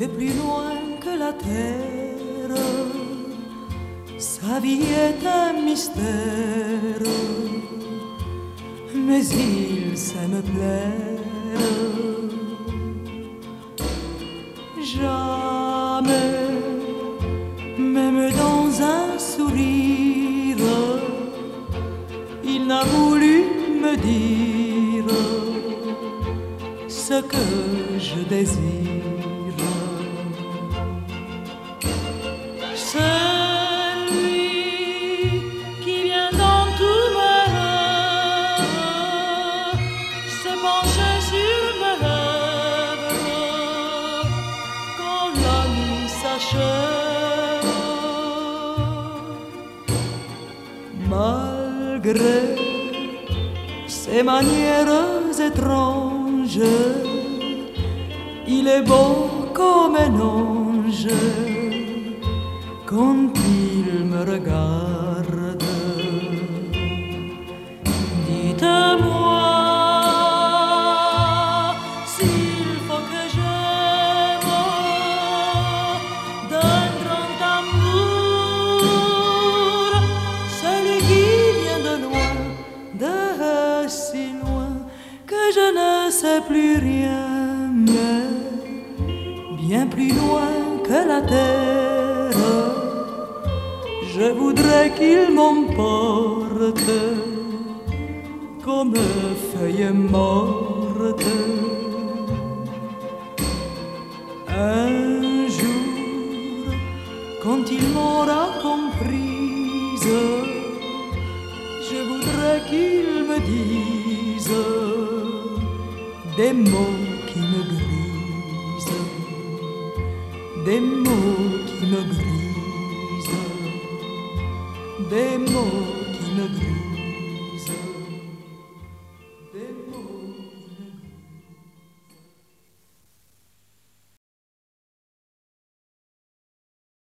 De plus loin que la terre. Sa vie est un mystère, mais il sait me plaire. Jamais. Ce que je désire. C'est lui qui vient dans mes rêves se pencher sur mes lèvres quand la nuit s'achève. Malgré ses manières étranges, il est beau comme un ange quand il me regarde. Dites-moi s'il faut que j'aime d'un grand amour celui qui vient de loin, de si loin je ne sais plus rien, mais bien plus loin que la terre. Je voudrais qu'il m'emporte comme feuille morte. Un jour, quand il m'aura comprise, je voudrais qu'il me dise des mots qui me brisent, des mots qui me brisent, des mots qui me brisent.